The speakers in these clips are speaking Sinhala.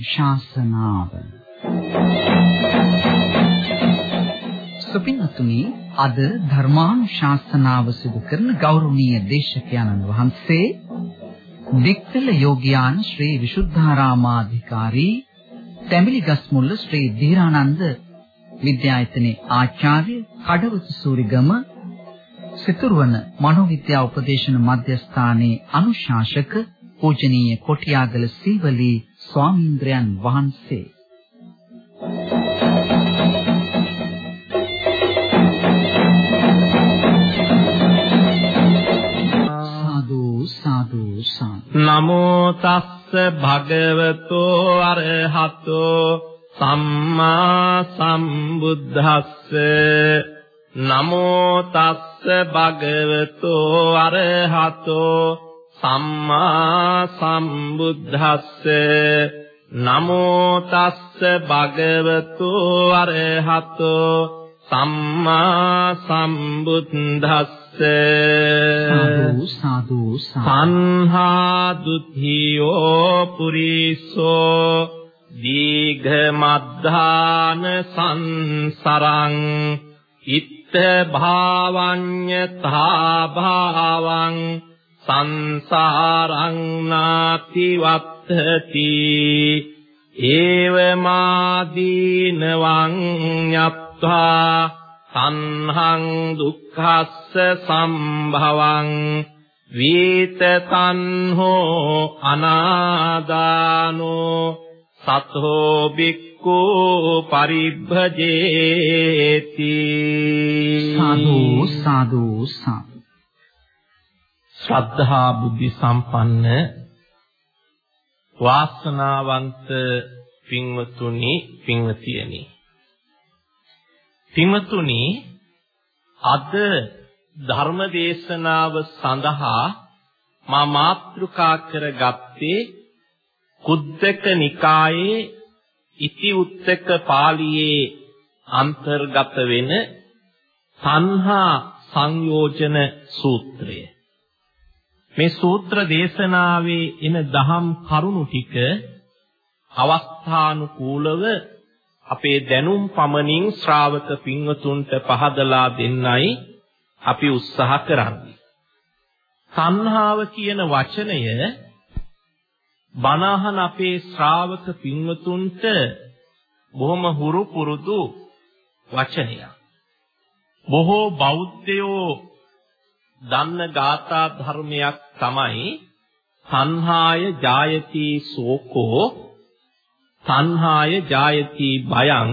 ධර්මානුශාසනාව සුපින්නතුනි අද ධර්මානුශාසනාව සිදු කරන ගෞරවනීය දේශකයන්න් වහන්සේ දික්තල යෝග්‍යාන ශ්‍රී විසුද්ධාරාමාධිකාරී තැඹිලිගස්මුල්ල ශ්‍රී ධීරානන්ද විද්‍යායතනයේ ආචාර්ය කඩවතු සූරිගම සිතුරුවන මනෝවිද්‍යා උපදේශන මධ්‍යස්ථානයේ අනුශාසක පූජනීය කොටියාගල සීවලී ස්වාමීන්ද්‍රයන් වහන්සේ. සාදු සාදු සාදු. නමෝ තස්ස භගවතෝ අරහතෝ සම්මා සම්බුද්දස්ස. නමෝ තස්ස භගවතෝ අරහතෝ සම්මා සම්බුද්දස්ස නමෝ තස්ස භගවතු අරහතෝ සම්මා සම්බුද්දස්ස සාදු සාදු සංහා ဒ ුද්ධියෝ පුරිසෝ දීඝ මද්ධාන සංසරං ඉත්ත භාවඤ්ඤතා භාවං සංසාරං නාති වත්තති ඒවමාදීනවං යත්වා සංහං දුක්ඛස්ස සම්භවං වීතතන්හෝ අනාදානෝ සතෝ බික්ඛු පරිභජේති සාදු සාදු සාදු. ශ්‍රද්ධා බුද්ධ සම්පන්න වාසනාවන්ත පින්වතුනි පින්වතියනි. පින්වතුනි අද ධර්ම දේශනාව සඳහා මා මාතෘකා කරගත්තේ කුද්දක නිකායේ ඉති උත්තක පාළියේ අන්තර්ගත වෙන සංහා සංයෝජන සූත්‍රය. මේ සූත්‍ර දේශනාවේ එන දහම් කරුණු ටික අවස්ථානුකූලව අපේ දැනුම් පමණින් ශ්‍රාවක පින්වතුන්ට පහදලා දෙන්නයි අපි උත්සාහ කරන්නේ. සංහාව කියන වචනය බණහන අපේ ශ්‍රාවක පින්වතුන්ට බොහොම හුරු පුරුදු වචනයක්. බොහෝ බෞද්ධයෝ දන්න ගාථා ධර්මයක් තමයි සංහාය ජායති සෝකෝ සංහාය ජායති භයං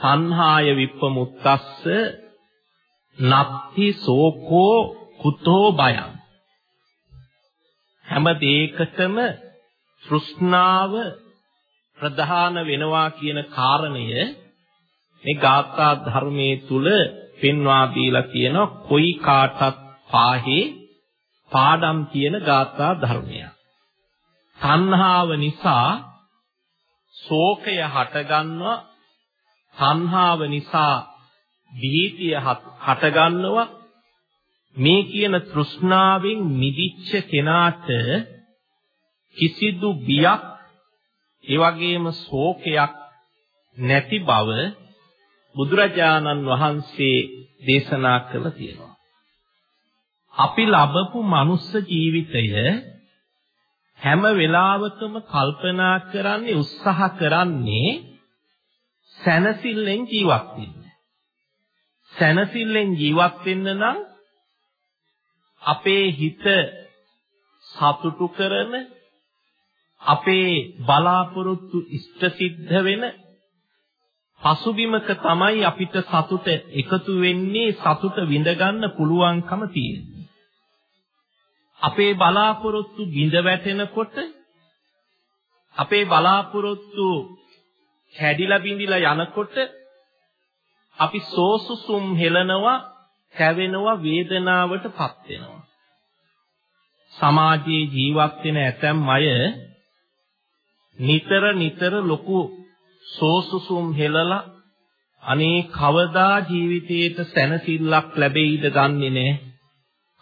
සංහාය විප්පමුත්තස්ස නත්ති සෝකෝ කුතෝ භයං. හැම දෙයකටම තෘෂ්ණාව ප්‍රධාන වෙනවා කියන කාරණය මේ ගාථා ධර්මයේ තුල පෙන්වා දීලා කියන කොයි කාටත් පාහේ පාඩම් කියන ගාථා ධර්මයක්. තණ්හාව නිසා ශෝකය හටගන්නවා. තණ්හාව නිසා භීතිය හටගන්නවා. මේ කියන තෘෂ්ණාවෙන් මිදිච්ච කෙනාට කිසිදු බියක් ඒ වගේම ශෝකයක් නැති බව බුදුරජාණන් වහන්සේ දේශනා කළ තියෙනවා. අපි ලබපු මනුස්ස ජීවිතය හැම වෙලාවකම කල්පනා කරන්නේ උත්සාහ කරන්නේ සැනසෙල්ලෙන් ජීවත් වෙන්න. සැනසෙල්ලෙන් ජීවත් වෙන්න නම් අපේ හිත සතුටු කරන අපේ බලාපොරොත්තු ඉෂ්ට සිද්ධ වෙන පසුබිමක තමයි අපිට සතුට එකතු වෙන්නේ සතුට විඳ ගන්න පුළුවන්කම තියෙන්නේ. අපේ බලාපොරොත්තු බිඳ වැටෙනකොට අපේ බලාපොරොත්තු කැඩිලා බිඳිලා යනකොට අපි සෝසුසුම් හෙලනවා, කැවෙනවා, වේදනාවටපත් වෙනවා. සමාජයේ ජීවත් වෙන ඇතැම් අය නිතර නිතර ලොකු සෝසුසුම් හෙලලා අනේ කවදා ජීවිතේට සැනසෙල්ලක් ලැබෙයිද දන්නේ නැහැ.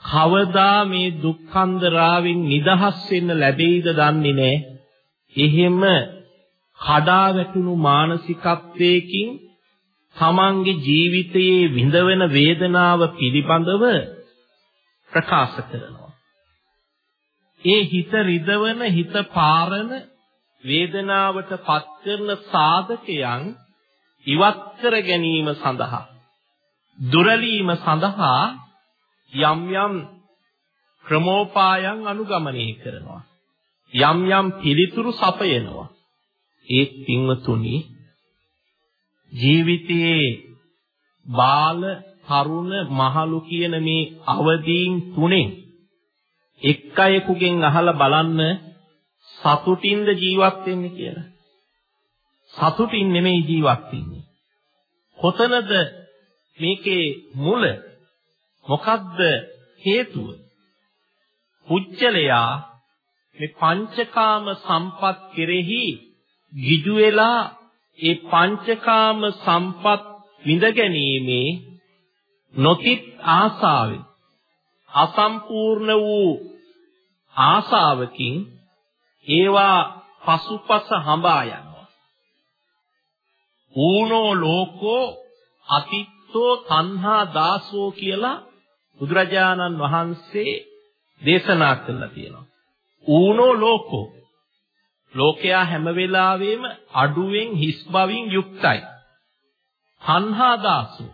කවදා මේ දුක්ඛන්දරාවෙන් නිදහස් වෙන්න ලැබෙයිද දන්නේ නැහැ. එහෙම කඩා වැටුණු මානසිකත්වයකින් තමන්ගේ ජීවිතයේ විඳවන වේදනාව පිළිබඳව ප්‍රකාශ කරනවා. ඒ හිත රිදවන හිත පාරන වේදනාවට පත් කරන සාධකයන් ඉවත් කර ගැනීම සඳහා දුරලීම සඳහා යම් යම් ක්‍රමෝපායන් අනුගමනය කරනවා. යම් යම් පිළිතුරු සපයනවා. ඒ පින්වතුනි ජීවිතයේ බාල තරුණ මහලු කියන මේ අවදීන් තුනෙන් එක් අයෙකුගෙන් අහලා බලන්න සතුටින්ද ජීවත් වෙන්නේ කියලා. සතුටින් නෙමෙයි ජීවත් වෙන්නේ. කොතනද මේකේ මුල? මොකද්ද හේතුව? පුජ්‍යලයා මේ පංචකාම සම්පත් කෙරෙහි ගිජු වෙලා ඒ පංචකාම සම්පත් විඳ ගැනීමේ නොතිත් ආසාවෙන් අසම්පූර්ණ වූ ආසාවකින් ඒවා පසුපස හඹා යනවා. ඌනෝ ලෝකෝ අතිත්තෝ තණ්හා දාසෝ කියලා බුදුරජාණන් වහන්සේ දේශනා කළා තියෙනවා. ඌනෝ ලෝකෝ ලෝකයා හැම වෙලාවෙම අඩුවෙන් හිස් බවින් යුක්තයි. තණ්හා දාසෝ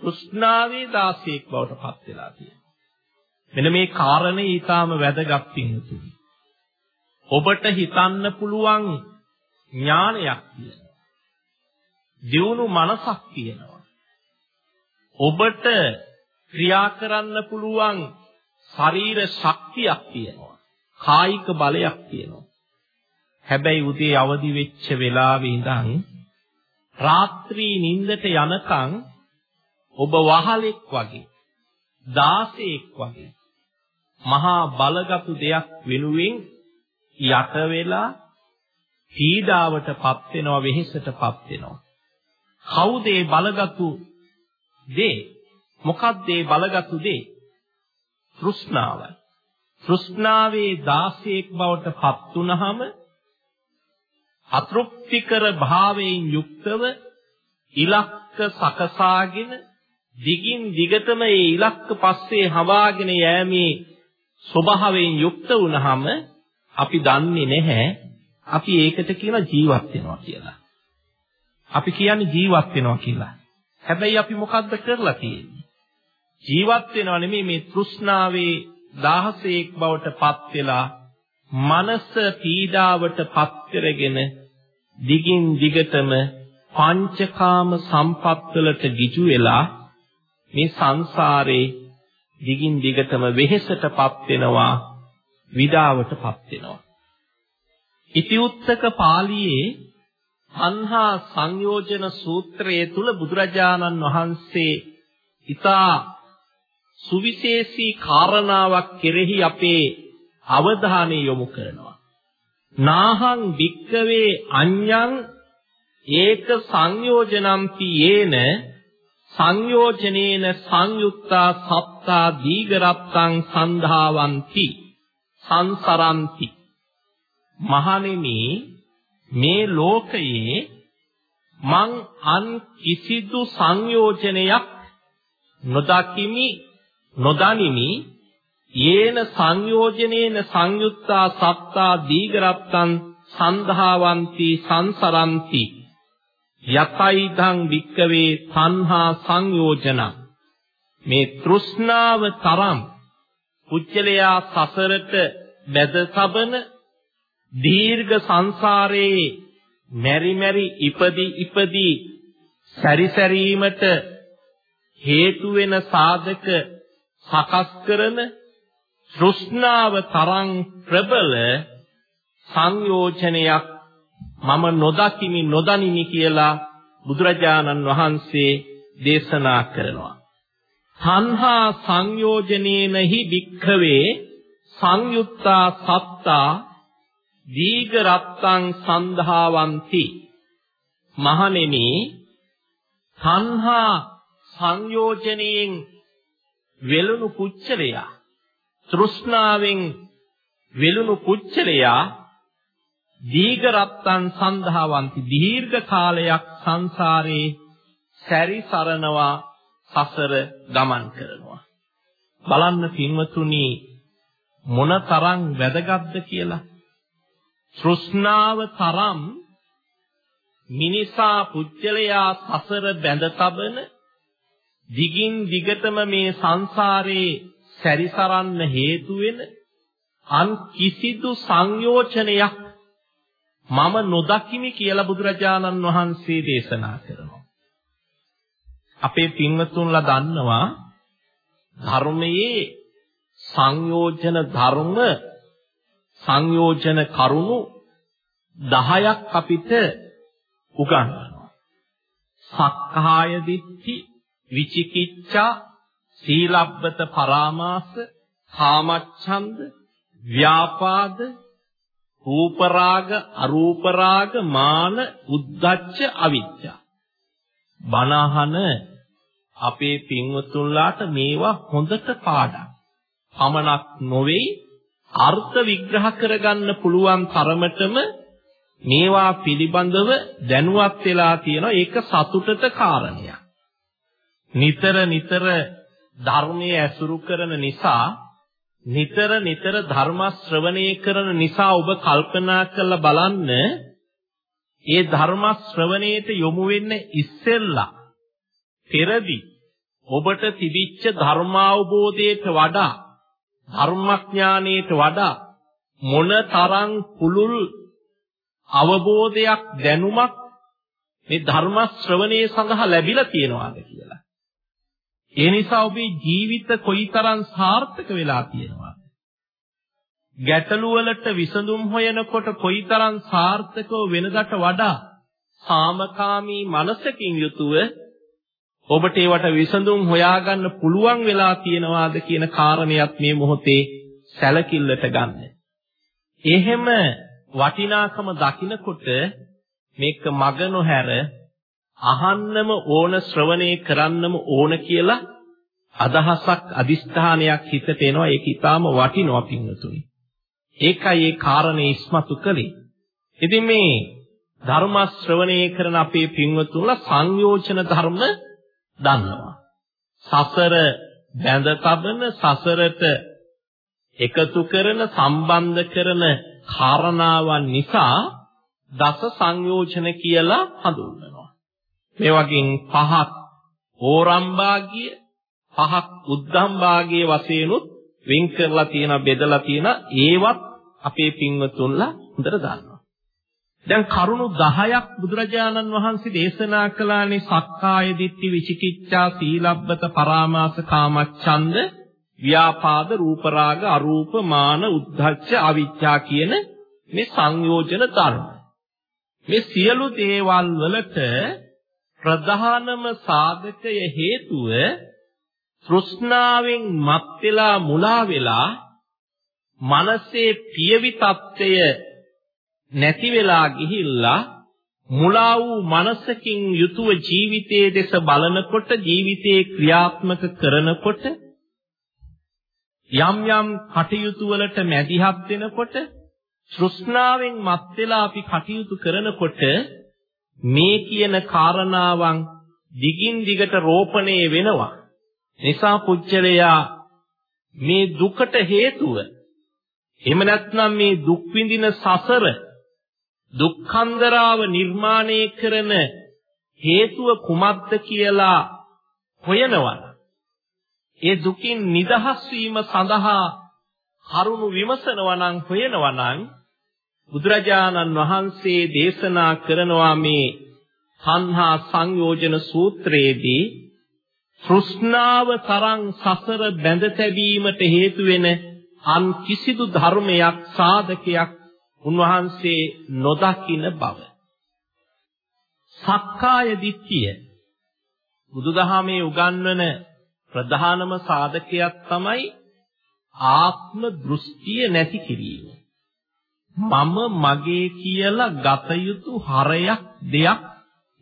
තෘෂ්ණාවේ දාසයෙක් බවට පත් වෙලා තියෙනවා. මෙන්න මේ කාරණේ ඊටාම වැදගත් පින්තුනි. ඔබට හිතන්න පුළුවන් ඥානයක් තියෙනවා. දියුණු මනසක් තියෙනවා. ඔබට ක්‍රියා කරන්න පුළුවන් ශරීර ශක්තියක් තියෙනවා. කායික බලයක් තියෙනවා. හැබැයි උදේ අවදි වෙච්ච වෙලාවේ ඉඳන් රාත්‍රී නිින්දට යනකම් ඔබ වහලෙක් වගේ දාසෙක් වගේ මහා බලගත් දෙයක් වෙනුවෙන් යට වෙලා පීඩාවටපත් වෙනවා වෙහෙසටපත් වෙනවා. කවුද ඒ බලගත්ු දේ? මොකක්ද ඒ බලගත්ු දේ? තෘෂ්ණාවයි තෘෂ්ණාවේ දාසයෙක් බවට පත් වුනහම අතෘප්තිකර භාවයෙන් යුක්තව ඉලක්ක සකසාගෙන දිගින් දිගටම ඒ ඉලක්ක පස්සේ හවාගෙන යෑමේ ස්වභාවයෙන් යුක්ත වුනහම අපි දන්නේ නැහැ අපි ඒකට කියන ජීවත් වෙනවා කියලා. අපි කියන්නේ ජීවත් වෙනවා කියලා. හැබැයි අපි මොකද්ද කරලා තියෙන්නේ? ජීවත් වෙනවා නෙමෙයි මේ තෘෂ්ණාවේ දාහසේක් බවට පත් වෙලා මනස පීඩාවට පත් කරගෙන දිගින් දිගටම පංචකාම සම්පත්වලට ගිජු වෙලා මේ සංසාරේ දිගින් දිගටම වෙහෙසටපත් වෙනවා විඩාවටපත් වෙනවා ඉතිඋත්තක පාළියේ අන්හා සංයෝජන සූත්‍රයේ තුල බුදුරජාණන් වහන්සේ ඊතා සුවිශේෂී කාරණාවක් කෙරෙහි අපේ අවධානය යොමු කරනවා. නාහං වික්කවේ අඤ්ඤං ඒක සංයෝජනම්පි යේන සංයෝජනේන සංයුක්තා සත්තා දීගරත්තං සන්ධාවಂತಿ සංසරಂತಿ මහණෙනි මේ ලෝකයේ මං අන් කිසිදු සංයෝජනයක් නොදකිමි නොදනිමි. යේන සංයෝජනේන සංයුත්තා සත්තා දීගරත්තං සන්ධාවಂತಿ සංසරಂತಿ යතයිදං වික්කවේ තණ්හා සංයෝජන. මේ තෘෂ්ණාව තරම් පුච්චලයා සසරට බැද සබන දීර්ඝ සංසාරයේ මෙරි මෙරි ඉපදි ඉපදි සැරිසැරීමට හේතු වෙන සාධක සකස් කරන තෘෂ්ණාව තරම් ප්‍රබල සංයෝජනයක් මම නොදකිමි නොදනිමි කියලා බුදුරජාණන් වහන්සේ දේශනා කරනවා. තණ්හා සංයෝජනේනහි වික්ඛවේ සංයුත්තා සත්තා දීඝ රත්තං සන්ධාවಂತಿ. මහණෙනි තණ්හා සංයෝජනයෙන් වෙලුණු පුච්චලයා තෘෂ්ණාවෙන් වෙලුණු පුච්චලයා දීඝ රත්තං සන්ධාවಂತಿ. දීර්ඝ කාලයක් සංසාරේ සැරිසරනවා සසර ගමන් කරනවා බලන්න පින්වතුනි මොනතරම් වැදගත්ද කියලා තෘෂ්ණාව තරම් මිනිසා පුජ්‍යලයා සසර බැඳ තබන දිගින් දිගටම මේ සංසාරේ සැරිසරන්න හේතු වෙන අන් කිසිදු සංයෝජනයක් මම නොදකිමි කියලා බුදුරජාණන් වහන්සේ දේශනා කරනවා. අපේ පින්වතුන්ලා දන්නවා ධර්මයේ සංයෝජන ධර්ම සංයෝජන කරුණු 10ක් අපිට උගන්වනවා. සක්කාය දිට්ඨි, විචිකිච්ඡා, සීලබ්බත පරාමාස, කාමච්ඡන්ද, ව්‍යාපාද, රූපරාග, අරූපරාග, මාන, උද්ධච්ච, අවිජ්ජා. බණහන අපේ පින්වතුන්ලාට මේවා හොඳට පාඩම්. පමණක් නොවේ අර්ථ විග්‍රහ කරගන්න පුළුවන් තරමටම මේවා පිළිබඳව දැනුවත් වෙලා තියෙනවා ඒක සතුටට කාරණයක්. නිතර නිතර ධර්මයේ ඇසුරු කරන නිසා නිතර නිතර ධර්ම ශ්‍රවණය කරන නිසා ඔබ කල්පනා කරලා බලන්න ඒ ධර්ම ශ්‍රවණයට යොමු වෙන්න ඉස්සෙල්ලා පෙරදී ඔබට තිබිච්ච ධර්මාවබෝධයට වඩා ධර්මඥානයට වඩා මොනතරම් පුළුල් අවබෝධයක් දැනුමක් මේ ධර්ම ශ්‍රවණයේ සඳහා ලැබිලා තියෙනවාද කියලා. ඒ නිසා ඔබේ ජීවිත කොයිතරම් සාර්ථක වෙලා තියෙනවද? ගැටලු වලට විසඳුම් හොයනකොට කොයිතරම් සාර්ථකව වෙනදට වඩා සාමකාමී මනසකින් යුතුව ඔබට ඒවට විසඳුම් හොයාගන්න පුළුවන් වෙලා තියෙනවාද කියන කාරණයක් මේ මොහොතේ සැලකිල්ලට ගන්න. එහෙම වටිනාකම දකිනකොට මේක මග නොහැර අහන්නම ඕන ශ්‍රවණය කරන්නම ඕන කියලා අදහසක් අදිස්ථානයක් හිතට එනවා ඒක ඊටාම වටිනවා පින්වතුනි. ඒකයි ඒ කාරණේ ඉස්මතු කළේ. ඉතින් මේ ධර්ම ශ්‍රවණය කරන අපේ පින්වතුන්ලා සංයෝජන ධර්ම දන්නවා. සසර බැඳ තබන සසරට එකතු කරන සම්බන්ධ කරන කාරණාවන් නිසා දස සංයෝජන කියලා හඳුන්වනවා. මේ වගේ පහක් ඕරම්භාගිය පහක් උද්ධම්භාගිය වශයෙන්ුත් වෙන් කරලා තියෙන බෙදලා තියෙන ඒවත් අපේ පින්වතුන්ලා හොඳට දන්නවා. දැන් කරුණු 10ක් බුදුරජාණන් වහන්සේ දේශනා කළානේ සක්කාය දිට්ඨි විචිකිච්ඡා සීලබ්බත පරාමාස කාමච්ඡන්ද ව්‍යාපාද රූපරාග අරූප මාන උද්ධච්ච අවිච්ඡා කියන මේ සංයෝජන ධර්ම. මේ සියලු දේවල් වලට ප්‍රධානම සාධකය හේතුව තෘෂ්ණාවෙන් මත් වෙලා මුලා වෙලා මනසේ පියවි తත්වය නැති වෙලා ගිහිල්ලා මුලා වූ මනසකින් යුතුව ජීවිතයේ දෙස බලනකොට ජීවිතේ ක්‍රියාත්මක කරනකොට යම් යම් කටයුතු වලට මැදිහත් වෙනකොට තෘෂ්ණාවෙන් මත් වෙලා අපි කටයුතු කරනකොට මේ කියන කාරණාවන් දිගින් දිගට රෝපණය වෙනවා. නිසා පුච්චලයා මේ දුකට හේතුව එහෙම නැත්නම් මේ දුක් විඳින සසර දුක්ඛන්දරාව නිර්මාණය කරන හේතුව කුමක්ද කියලා හොයනවා. ඒ දුකින් නිදහස් වීම සඳහා කරුණු විමසනවා නම් හොයනවා නම් බුදුරජාණන් වහන්සේ දේශනා කරනවා මේ සංහා සංයෝජන සූත්‍රයේදී තෘෂ්ණාව තරම් සසර බැඳ තැබීමට හේතු වෙන අන් කිසිදු ධර්මයක් සාධකයක් උන්වහන්සේ නොදකින බව. සක්කාය දිට්ඨිය බුදුදහමේ උගන්වන ප්‍රධානම සාධකයක් තමයි ආත්ම දෘෂ්ටිය නැති කිරීම. මම මගේ කියලා ගත යුතු හරයක් දෙයක්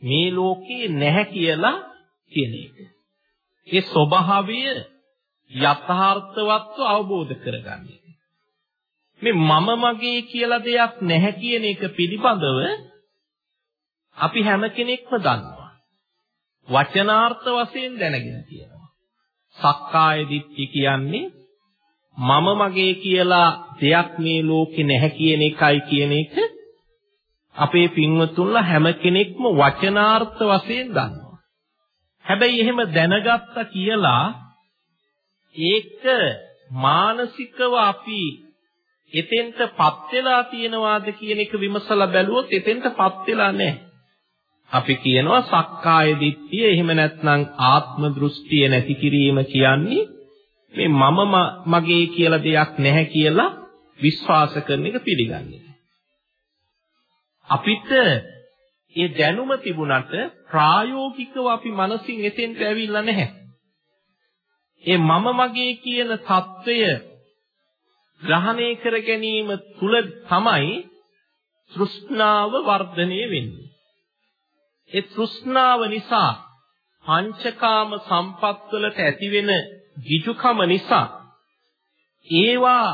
මේ ලෝකේ නැහැ කියලා කියන එක. ඒ ස්වභාවය යථාර්ථවත්ව අවබෝධ කරගන්නේ. මේ මම මගේ කියලා දෙයක් නැහැ කියන එක පිළිබඳව අපි හැම කෙනෙක්ම දන්නවා. වචනාර්ථ වශයෙන් දැනගෙන තියෙනවා. සක්කාය දිට්ඨි කියන්නේ මම මගේ කියලා දෙයක් මේ ලෝකේ නැහැ කියන එකයි කියන එක අපේ පින්වතුන්ලා හැම කෙනෙක්ම වචනාර්ථ වශයෙන් දන්නවා. හැබැයි එහෙම දැනගත්තා කියලා ඒක මානසිකව අපි එතෙන්ටපත් වෙලා තියෙනවාද කියන එක විමසලා බැලුවොත් එතෙන්ටපත් වෙලා නැහැ. අපි කියනවා සක්කාය දිට්ඨිය එහෙම නැත්නම් ආත්ම දෘෂ්ටිය නැති කිරීම කියන්නේ මේ මම මගේ කියලා දෙයක් නැහැ කියලා විශ්වාස කරන එක පිළිගන්නේ. අපිට ඒ දැනුම තිබුණට ප්‍රායෝගිකව අපි මනසින් එතෙන්ට ඇවිල්ලා නැහැ. ඒ මම මගේ කියන తত্ত্বය ග්‍රහණය කර ගැනීම තුල තමයි තෘෂ්ණාව වර්ධනය වෙන්නේ. ඒ තෘෂ්ණාව නිසා පංචකාම සම්පත්වලට ඇතිවෙන ගිජුකම නිසා ඒවා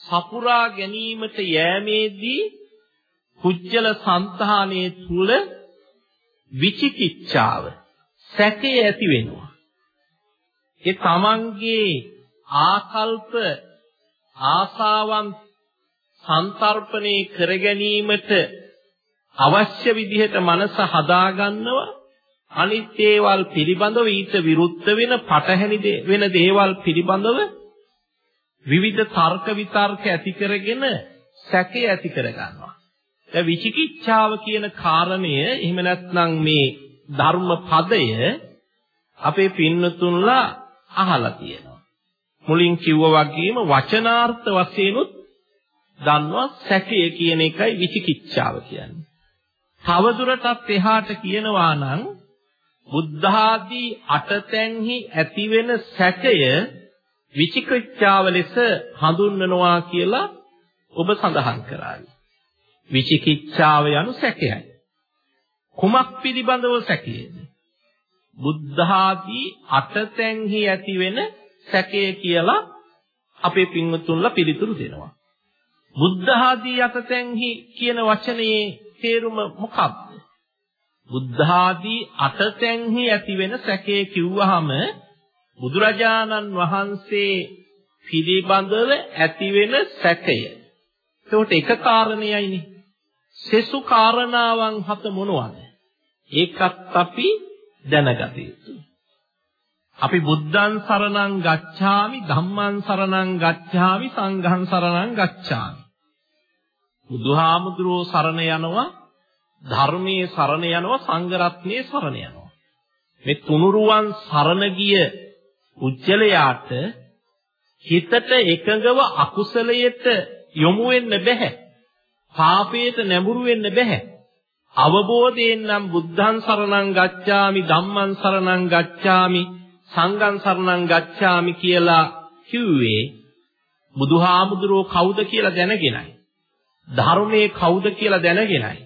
සපුරා ගැනීමට යෑමේදී කුජල సంతානයේ තුල විචිකිච්ඡාව සැකය ඇති වෙනවා. ඒ තමන්ගේ ආකල්ප ආසාවන් සංතරපණය කර ගැනීමට අවශ්‍ය විදිහට මනස හදාගන්නවා අනිත් ඒවල් පිළිබඳව ඊට විරුද්ධ වෙන පටහැනි වෙන දේවල් පිළිබඳව විවිධ තර්ක විතර්ක ඇති කරගෙන සැකේ ඇති කරගන්නවා. දැන් විචිකිච්ඡාව කියන කාරණය එහෙම නැත්නම් මේ ධර්ම පදය අපේ පින්නතුන්ලා අහලා තියෙනවා. මුලින් කිව්වා වගේම වචනාර්ථ වශයෙන්ුත් දන්නවා සැකය කියන එකයි විචිකිච්ඡාව කියන්නේ. තවදුරටත් එහාට කියනවා නම් බුද්ධාදී අටතැන්හි ඇතිවෙන සැකය විචිකිච්ඡාව ලෙස හඳුන්වනවා කියලා ඔබ සඳහන් කරાવી. විචිකිච්ඡාව යනු සැකයයි. කුමක් පිළිබඳව සැකයේද? බුද්ධාදී අටතැන්හි ඇතිවෙන සැකය කියලා අපේ පින්වතුන්ලා පිළිතුරු දෙනවා. බුද්ධාදී අටතැන්හි කියන වචනේ තේරුම මොකක්ද? බුද්ධාදී අටතැන්හි ඇතිවෙන සැකේ කිව්වහම බුදුරජාණන් වහන්සේ පිළිබඳව ඇතිවෙන සැකය. ඒකට එක කාරණයයිනේ. සෙසු කාරණාවන් හත මොනවද? ඒකත් අපි දැනගත යුතුයි. අපි බුද්ධං සරණං ගච්ඡාමි ධම්මං සරණං ගච්ඡාමි සංඝං සරණං ගච්ඡාමි. බුදුහාමුදුරුවෝ සරණ යනවා ධර්මයේ සරණ යනවා සංඝ රත්නයේ සරණ යනවා. මේ තුනුරුවන් සරණ ගිය උච්චලයාට හිතට එකඟව අකුසලයට යොමු වෙන්න බෑ. පාපයට නැඹුරු වෙන්න බෑ. අවබෝධයෙන් නම් බුද්ධං සරණං ගච්ඡාමි ධම්මං සරණං ගච්ඡාමි සංඝං සරණං ගච්ඡාමි කියලා කිව්වේ බුදුහාමුදුරුවෝ කවුද කියලා දැනගෙනයි. ධර්මයේ කවුද කියලා දැනගෙනයි.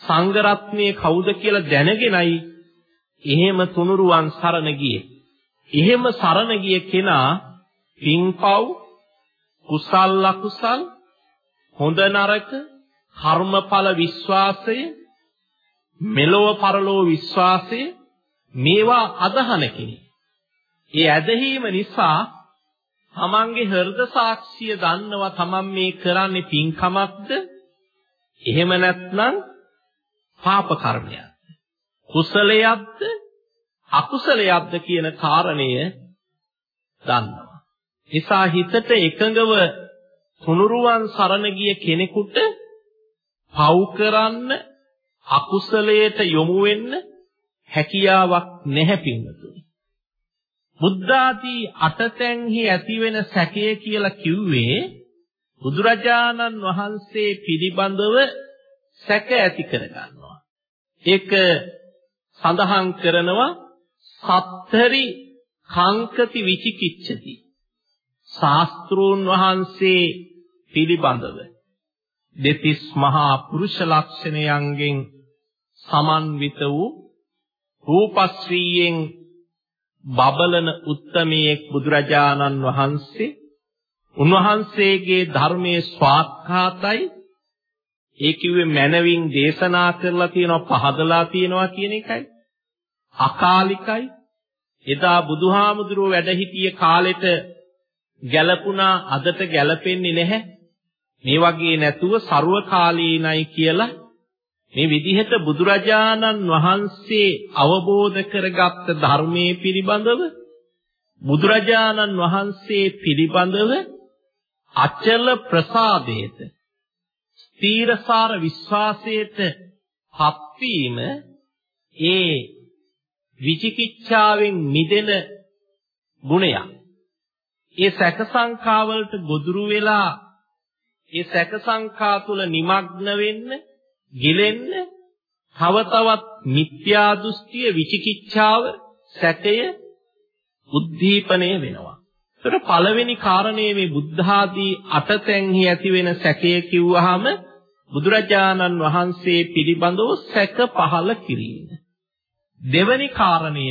සංඝ රත්නයේ කවුද කියලා දැනගෙනයි එහෙම තුනුරුවන් සරණ ගියේ. එහෙම සරණ ගිය කෙනා පින්පව් කුසල් අකුසල් හොඳ නරක කර්මඵල විශ්වාසය මෙලොව පරලොව විශ්වාසය මේවා අදහන කෙනෙක්. ඒ ඇදහිීම නිසා තමන්ගේ හෘද සාක්ෂිය දන්නවා තමන් මේ කරන්නේ පින්කමක්ද එහෙම නැත්නම් පාප කර්මයක්ද කුසලයක්ද අකුසලයක්ද කියන කාරණය දන්නවා. නිසා හිතට එකඟව තුනුරුවන් සරණ ගිය කෙනෙකුට පව් කරන්න අකුසලයට යොමු වෙන්න හැකියාවක් නැහැ පින්වතුනි. බුද්ධාදී අටතැන්හි ඇතිවෙන සැකය කියලා කිව්වේ බුදුරජාණන් වහන්සේ පිළිබඳව සැක ඇති කරගන්නවා. ඒක සඳහන් කරනවා සත්තරි කාංකති විචිකිච්ඡති. ශාස්ත්‍රෝන් වහන්සේ පිළිබඳව දෙතිස් මහා පුරුෂ ලක්ෂණයන්ගෙන් සමන්විත වූ රූපශ්‍රීයෙන් බබලන උත්තමයෙක් බුදුරජාණන් වහන්සේ උන්වහන්සේගේ ධර්මයේ ස්වාක්ඛාතයි ඒ කිව්වේ මනවින් දේශනා කරලා තියෙනවා පහදලා තියෙනවා කියන එකයි. අකාලිකයි. එදා බුදුහාමුදුරුව වැඩ සිටිය කාලෙට ගැලපුණා අදට ගැලපෙන්නේ නැහැ. මේ වගේ නැතුව ਸਰවකාලීනයි කියලා මේ විදිහට බුදුරජාණන් වහන්සේ අවබෝධ කරගත්ත ධර්මයේ පිළිබඳව බුදුරජාණන් වහන්සේ පිළිබඳව අචල ප්‍රසාදයට ස්ථීරසාර විශ්වාසයට හත්වීම ඒ විචිකිච්ඡාවෙන් මිදෙන ගුණයක්. ඒ සැක සංකාවලට ගොදුරු වෙලා ඒ සැක සංකා තුල নিমগ্ন වෙන්න, ගිලෙන්න, තව තවත් මිත්‍යා දෘෂ්ටිය විචිකිච්ඡාව, සැකය උද්දීපනය වෙනවා. ඒතර පළවෙනි කාරණේ මේ බුද්ධ ආදී අටතැන්හි ඇති වෙන සැකය කිව්වහම බුදුරජාණන් වහන්සේ පිළිබඳව සැක පහළ කිරීම. දෙවැනි කාරණය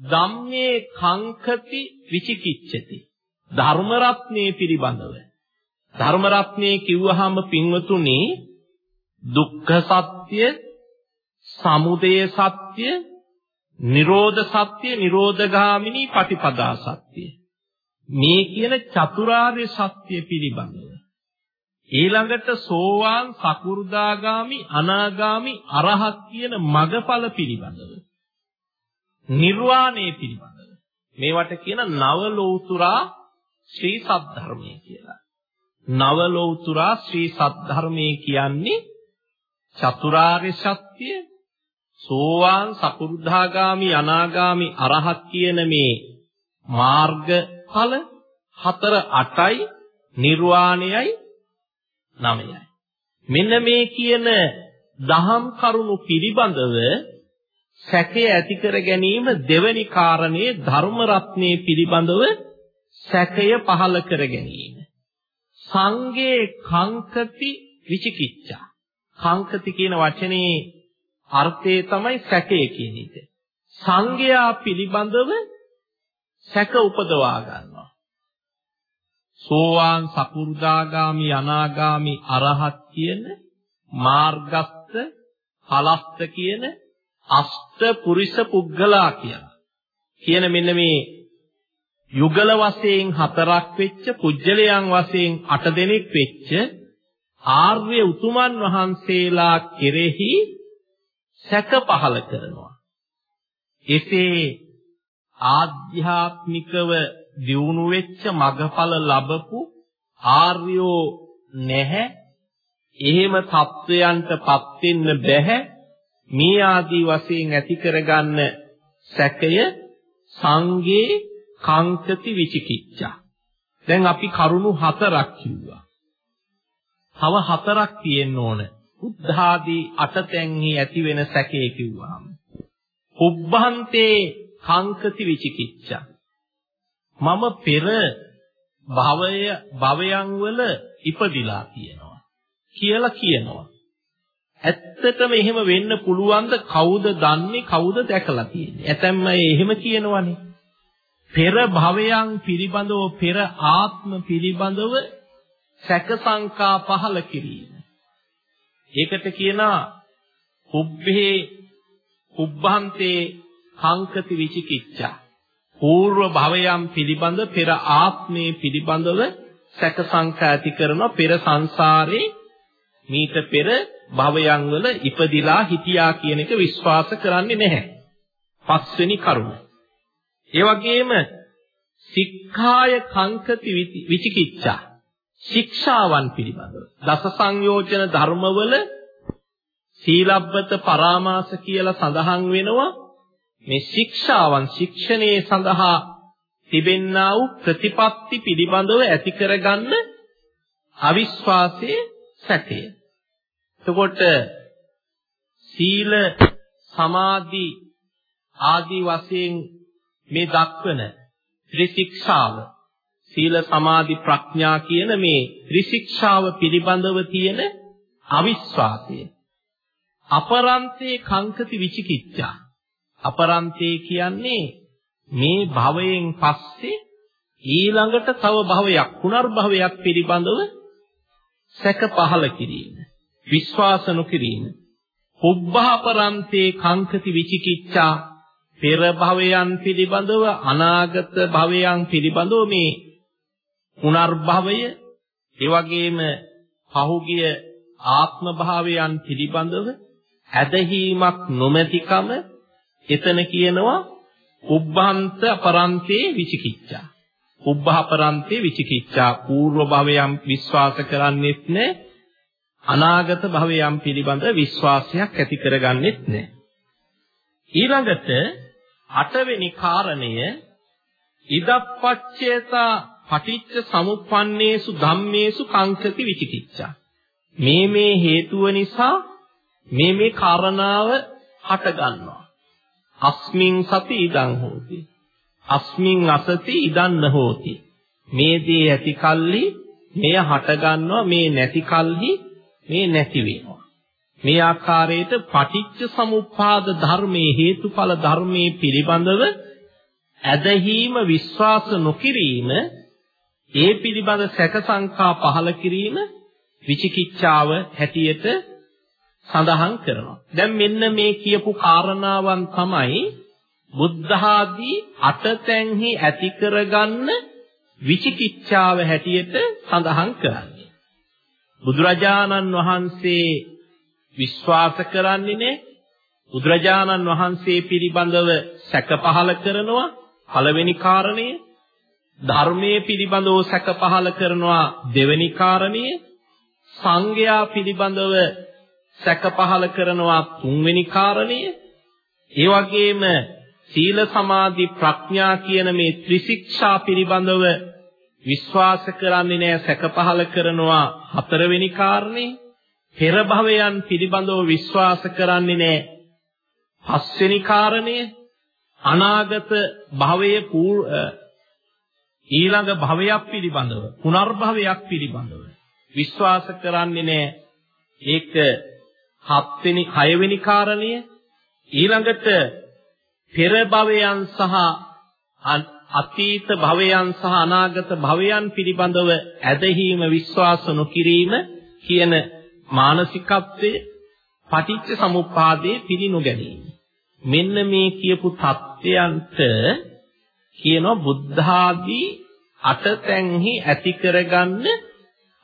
ධම්මේ කංකති විචිකිච්ඡති. ධර්ම රත්නේ පිළිබඳව. ධර්ම රත්නේ කිව්වහම පින්වතුනි දුක්ඛ සත්‍ය, සමුදය සත්‍ය, නිරෝධ සත්‍ය, නිරෝධගාමිනී පටිපදා සත්‍ය. මේ කියන චතුරාර්ය සත්‍ය පිළිබඳව ඊළඟට සෝවාන් සකු르දාගාමි අනාගාමි අරහත් කියන මගඵල පිළිබඳව නිර්වාණය පිළිබඳව මේවට කියන නව ලෝතුරා ශ්‍රී සද්ධර්මය කියලා. නව ලෝතුරා ශ්‍රී සද්ධර්මයේ කියන්නේ චතුරාර්ය සත්‍ය සෝවාන් සකු르දාගාමි අනාගාමි අරහත් කියන මේ මාර්ගඵල හතර අටයි නිර්වාණයයි 9යි. මෙන්න මේ කියන දහම් කරුණු පිළිබඳව සැකය ඇති කර ගැනීම දෙවැනි කාරණේ ධර්ම රත්නයේ පිළිබඳව සැකය පහළ කර ගැනීම. සංගේ කංකති විචිකිච්ඡා. කංකති කියන වචනේ අර්ථය තමයි සැකය කියන එක. සංගයා පිළිබඳව සැක උපදවා ගන්නවා. සෝවාන් සකු르දාගාමි අනාගාමි අරහත් කියන මාර්ගස්ත පලස්ත කියන අෂ්ට පුරිස පුද්ගලා කියන කියන මෙන්න මේ යුගල වශයෙන් හතරක් වෙච්ච පුජ්‍යලයන් වශයෙන් අට දෙනෙක් වෙච්ච ආර්ය උතුමන් වහන්සේලා කෙරෙහි සැක පහල කරනවා. එසේ ආධ්‍යාත්මිකව දියුණු වෙච්ච මගඵල ලැබපු ආර්යෝ නැහැ. එහෙම தත්වයන්ටපත් වෙන්න බෑ මේ ආදී වශයෙන් ඇති කරගන්න සැකය සංගේ කාංකති විචිකිච්ඡා. දැන් අපි කරුණු හතරක් කිව්වා. තව හතරක් තියෙන්න ඕන බුද්ධ ආදී අටතැන්හි ඇති වෙන සැකේ කිව්වහම උබ්බහන්තේ කාංකති විචිකිච්ඡා මම පෙර භවය භවයන් වල ඉපදිලා තියෙනවා කියලා කියනවා. ඇත්තටම එහෙම වෙන්න පුළුවන්ද කවුද දන්නේ කවුද දැකලා තියෙන්නේ? ඇතැම්ම එහෙම කියනවනේ. පෙර භවයන් පිළිබඳව පෙර ආත්ම පිළිබඳව සැක සංකා පහල කිරීම. ඒකට කියනවා උබ්බේ උබ්බහන්තේ කාංකති විචිකිච්ඡා పూర్ව භවයන් පිළිබඳ පෙර ආත්මයේ පිළිබඳව සැක සංකා ඇති කරන පෙර සංසාරේ මීට පෙර භවයන් වල ඉපදිලා හිටියා කියන එක විශ්වාස කරන්නේ නැහැ. පස්වෙනි කරුණ. ඒ වගේම සික්ඛාය කංකති විචිකිච්ඡා ශික්ෂාවන් පිළිබඳව දස සංයෝජන ධර්මවල සීලබ්බත පරාමාස කියලා සඳහන් වෙනවා මේ ශික්ෂාවන් ශික්ෂණයේ සඳහා තිබෙන්නා වූ ප්‍රතිපත්ති පිළිබඳව ඇති කරගන්න අවිශ්වාසයේ සැකය. එතකොට සීල සමාධි ආදී වශයෙන් මේ දක්වන ත්‍රිශික්ෂාව සීල සමාධි ප්‍රඥා කියන මේ ත්‍රිශික්ෂාව පිළිබඳව තියෙන අවිශ්වාසය. අපරන්තේ කංකති විචිකිච්ඡා. අපරන්තේ කියන්නේ මේ භවයෙන් පස්සේ ඊළඟට තව භවයක් පුනර්භවයක් පිළිබඳව සැක පහල කිරීම විශ්වාස නොකිරීම. පුබ්බහපරන්තේ කංකති විචිකිච්ඡා පෙර භවයන් පිළිබඳව අනාගත භවයන් පිළිබඳව මේ පුනර්භවය ඒ වගේම පහුගිය ආත්ම භාවයන් පිළිබඳව ඇදහිීමක් නොමැතිකම එතන කියනවා උබ්බහන්ත අපරන්තේ විචිකිච්ඡා. උබ්බහ අපරන්තේ විචිකිච්ඡා పూర్ව භවයන් විශ්වාස කරන්නේත් නැහැ. අනාගත භවයන් පිළිබඳ විශ්වාසයක් ඇති කරගන්නෙත් නැහැ. ඊළඟට අටවෙනි කාරණය ඉදප්පච්චේතා පටිච්ච සමුප්පන්නේසු ධම්මේසු කංකති විචිකිච්ඡා. මේ මේ හේතුව නිසා මේ මේ කාරණාව හට ගන්නවා. අස්මින් සති ඉදං හෝති. අස්මින් අසති ඉදන් නහෝති. මේ දේ ඇති කල්හි මෙය හට ගන්නවා මේ නැති කල්හි මේ නැති වෙනවා. මේ ආකාරයට පටිච්ච සමුප්පාද ධර්මයේ හේතුඵල ධර්මයේ පිළිබඳව ඇදහිීම විශ්වාස නොකිරීම ඒ පිළිබඳ සැක සංකා පහල කිරීම විචිකිච්ඡාව හැටියට සඳහන් කරනවා. දැන් මෙන්න මේ කියපු කාරණාවන් තමයි බුද්ධ ආදී අටතැන්හි ඇති කරගන්න විචිකිච්ඡාව හැටියට සඳහන් කරන්නේ. බුදුරජාණන් වහන්සේ විශ්වාස කරන්නේ නේ බුදුරජාණන් වහන්සේ පිළිබඳව සැක පහල කරනවා පළවෙනි කාරණය ධර්මයේ පිළිබඳව සැක පහල කරනවා දෙවෙනි කාරණය. සංඝයා පිළිබඳව සැක පහල කරනවා තුන්වෙනි කාරණය. ඒ වගේම සීල සමාධි ප්‍රඥා කියන මේ ත්‍රිශික්ෂා පිළිබඳව විශ්වාස කරන්නේ නැහැ සැක පහල කරනවා හතරවෙනි කාරණේ. පෙර භවයන් පිළිබඳව විශ්වාස කරන්නේ නැහැ පස්වෙනි කාරණය අනාගත භවයේ ඊළඟ භවයක් පිළිබඳව පුනර්භවයක් පිළිබඳව. විශ්වාස කරන්නේ නැහැ ඒක හත්වෙනි හයවෙනි කාරණය. ඊළඟට පෙර භවයන් සහ අතීත භවයන් සහ අනාගත භවයන් පිළිබඳව ඇදහිීම විශ්වාස නොකිරීම කියන මානසිකත්වයේ පටිච්ච සමුප්පාදයේ පිළිනු ගැනීම. මෙන්න මේ කියපු தත්ත්වයන්ට කියනවා බුද්ධ ආදී අටතැන්හි ඇති කරගන්න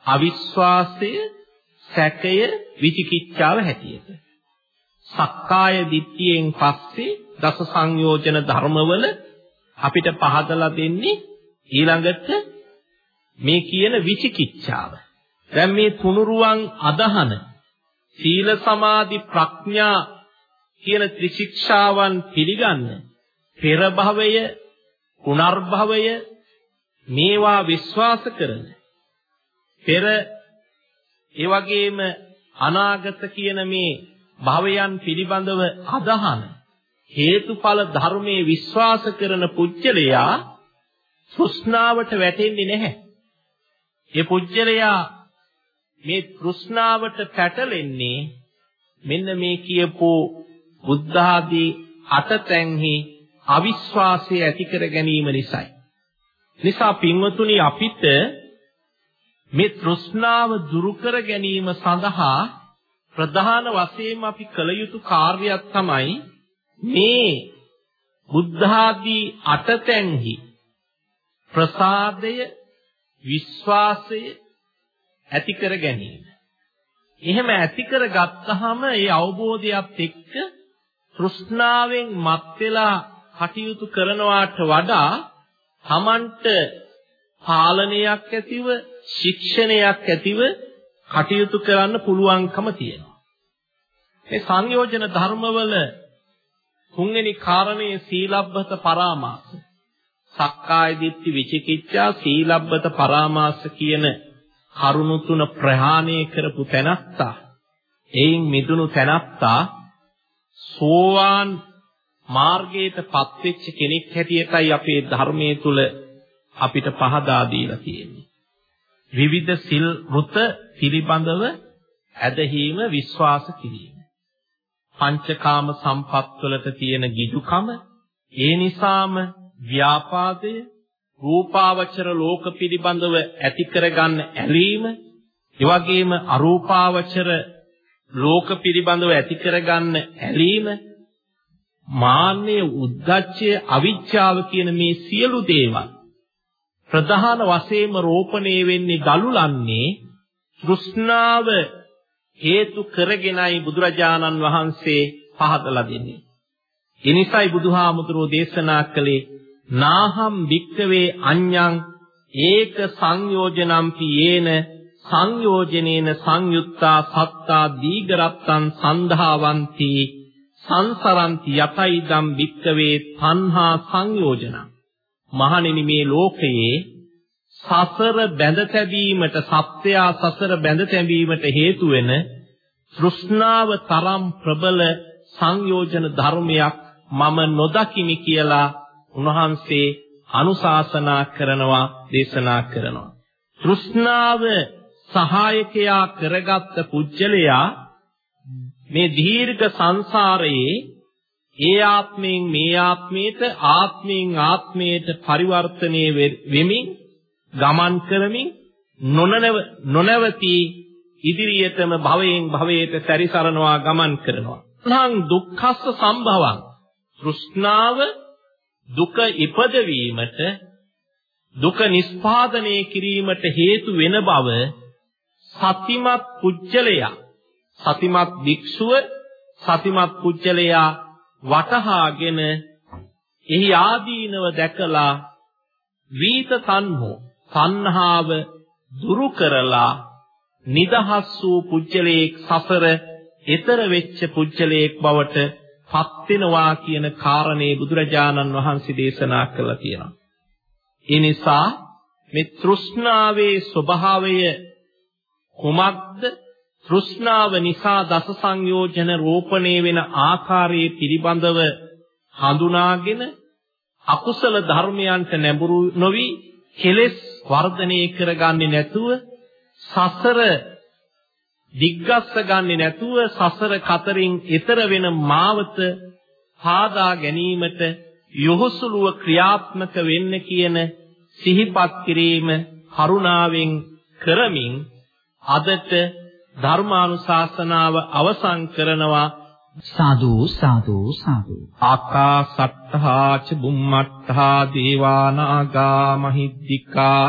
අවිශ්වාසය සැකය විචිකිච්ඡාව හැටියට. සක්කාය දිට්ඨියෙන් පස්සේ දස සංයෝජන ධර්මවල අපිට පහදලා දෙන්නේ ඊළඟට මේ කියන විචිකිච්ඡාව. දැන් මේ තුනුරුවන් අදහන සීල සමාධි ප්‍රඥා කියන ත්‍රිශික්ෂාවන් පිළිගන්න පෙර භවය පුනර්භවය මේවා විශ්වාස කරන පෙර ඒ වගේම අනාගත කියන මේ භවයන් පිළිබඳව අදහන හේතුඵල ධර්මයේ විශ්වාස කරන පුජ්‍යලයා තෘෂ්ණාවට වැටෙන්නේ නැහැ. ඒ පුජ්‍යලයා මේ තෘෂ්ණාවට පැටලෙන්නේ මෙන්න මේ කියපෝ බුද්ධ ආදී අටතැන්හි අවිශ්වාසය ඇති කර ගැනීම නිසායි. නිසා පින්වතුනි අපිට මේ තෘෂ්ණාව දුරු කර ගැනීම සඳහා ප්‍රධාන වශයෙන් අපි කළ යුතු කාර්යයක් තමයි මේ බුද්ධ ආදී අටතැන්හි ප්‍රසාදය විශ්වාසය ඇති කර ගැනීම. එහෙම ඇති කර ගත්තාම ඒ අවබෝධයත් එක්ක තෘෂ්ණාවෙන් මත් වෙලා කටයුතු කරනවාට වඩා Tamanට පාලනයක් ඇතිව ශික්ෂණයක් ඇතිව කටයුතු කරන්න පුළුවන්කම තියෙනවා. මේ සංයෝජන ධර්මවල තුන්වෙනි කාරණේ සීලබ්බත පරාමාස. සක්කාය දිට්ඨි විචිකිච්ඡා සීලබ්බත පරාමාස කියන කරුණු තුන ප්‍රහාණය කරපු තැනත්තා එයින් මිදුණු තැනත්තා සෝවාන් මාර්ගයට පත්වෙච්ච කෙනෙක් හැටියටයි අපේ ධර්මයේ තුල අපිට පහදා දීලා තියෙන්නේ. විවිධ සිල් වෘත පිළිබඳව ඇදහිීම විශ්වාස කිරීම. පංචකාම සම්පත්වලට තියෙන ගිජුකම ඒ නිසාම ව්‍යාපාදය රූපාවචර ලෝක පිළිබඳව ඇති කරගන්න ඇලීම, ඒ වගේම අරූපාවචර ලෝක පිළිබඳව ඇති කරගන්න ඇලීම, මාන්නේ උද්දච්චය, අවිච්ඡාව කියන මේ සියලු දේවල් ප්‍රධාන වශයෙන්ම රෝපණය වෙන්නේ දලුලන්නේ තෘෂ්ණාව හේතු කරගෙනයි බුදුරජාණන් වහන්සේ පහදලා දෙන්නේ. එනිසයි බුදුහාමුදුරෝ දේශනා කළේ නාහම් භික්කවේ අඤ්ඤං ඒක සංයෝජනම්පි යේන සංයෝජනේන සංයුත්තා සත්තා දීගරත්තං සන්ධාවಂತಿ සංසරಂತಿ යතයිදම් භික්කවේ තණ්හා සංයෝජන. මහණෙනි මේ ලෝකයේ සසර බැඳ තැබීමට සත්‍යයා සසර බැඳ තැබීමට හේතු වෙන තෘෂ්ණාව තරම් ප්‍රබල සංයෝජන ධර්මයක් මම නොදකිමි කියලා උන්වහන්සේ අනුශාසනා කරනවා දේශනා කරනවා. තෘෂ්ණාව සහායකයා කරගත්ත පුජ්‍යලයා මේ දීර්ඝ සංසාරයේ ඒ ආත්මයෙන් මේ ආත්මයට ආත්මයෙන් ආත්මයට පරිවර්තනය වෙමින් ගමන් කරමින් නොනව නොනවති ඉදිරියටම භවයෙන් භවයට සැරිසරනවා ගමන් කරනවා. නම් දුක්ඛස්ස සම්භවං තෘෂ්ණාව දුක ඉපදවීමට දුක නිස්පාදනය කිරීමට හේතු වෙන බව සතිමත් පුජ්‍යලයා සතිමත් භික්ෂුව සතිමත් පුජ්‍යලයා වටහාගෙන එහි ආදීනව දැකලා වීත තණ්හෝ තණ්හාව දුරු කරලා නිදහස් වූ පුජ්‍යලයක් සසර ඊතර වෙච්ච පුජ්‍යලයක් බවට පත් වෙනවා කියන කාරණේ බුදුරජාණන් වහන්සේ දේශනා කළා කියනවා. ඒ නිසා මේ තෘෂ්ණාවේ ස්වභාවය කුමක්ද? තෘෂ්ණාව නිසා දස සංයෝජන රෝපණය වෙන ආකාරයේ පිළිබඳව හඳුනාගෙන අකුසල ධර්මයන්ට නැඹුරු නොවි කෙලෙස් වර්ධනය කරගන්නේ නැතුව සසර දිග්ගස්ස ගන්නේ නැතුව සසර කතරින් ඈතර වෙන මාවත පාදා ගැනීමට යොහුසුලුව ක්‍රියාත්මක වෙන්න කියන සිහිපත් කිරීම කරුණාවෙන් කරමින් අදට ධර්මානුශාසනාව අවසන් කරනවා. සාදු සාදු සාදු. ආකාසත්තා ච බුම්මත්තා දේවානාගා මහිද්దికා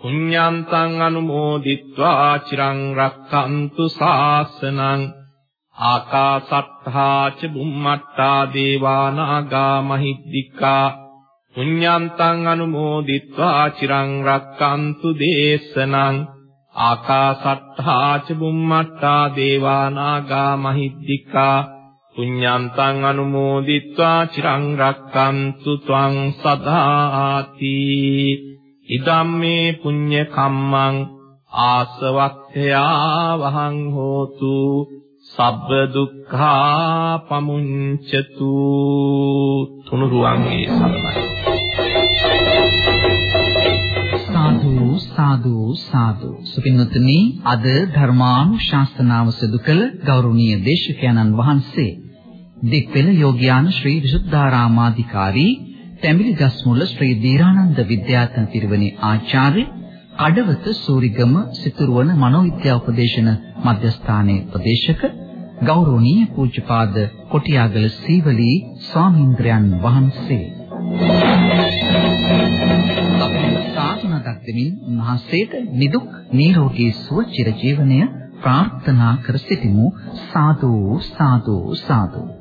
පුඤ්ඤන්තං අනුමෝදිත්වා චිරං රක්ඛන්තු ශාසනං. ආකාසත්තා ච බුම්මත්තා දේවානාගා මහිද්దికා පුඤ්ඤන්තං අනුමෝදිත්වා චිරං රක්ඛන්තු දේශනං. ආකාසට්ඨා ච බුම්මට්ඨා දේවා නාග මහිද්దికා පුඤ්ඤන්තං අනුමෝදිත්වා චිරං රක්칸තු ත්වං සදාති. ඉදම්මේ පුඤ්ඤ කම්මං ආසවක්ඛයා වහං හෝතු සබ්බ දුක්ඛා පමුඤ්චතු තුනුරුවන් ඒ සරණයි. සාදු සාදු. සාදු සුපින්වත්නි අද ධර්මානුශාසනාව සිදු කළ ගෞරවනීය දේශකයන්න් වහන්සේ දික්පෙළ යෝග්‍යාන ශ්‍රී විසුද්ධාරාමාධිකාරී තැඹිලිගස්මුල්ල ශ්‍රී දීරානන්ද විද්‍යාර්ථන පිරිවෙනේ ආචාර්ය කඩවත සූරිගම සිතුරුවන මනෝවිද්‍යා උපදේශන මධ්‍යස්ථානයේ උපදේශක ගෞරවනීය පූජ්‍යපාද කොටියාගල සීවලී ස්වාමීන්ද්‍රයන් වහන්සේ. සාසනයක් දෙමින් උන්වහන්සේට නිදුක් නිරෝගී සුව චිරජීවනය ප්‍රාර්ථනා කර සිටිමු. සාදු සාදු සාදු.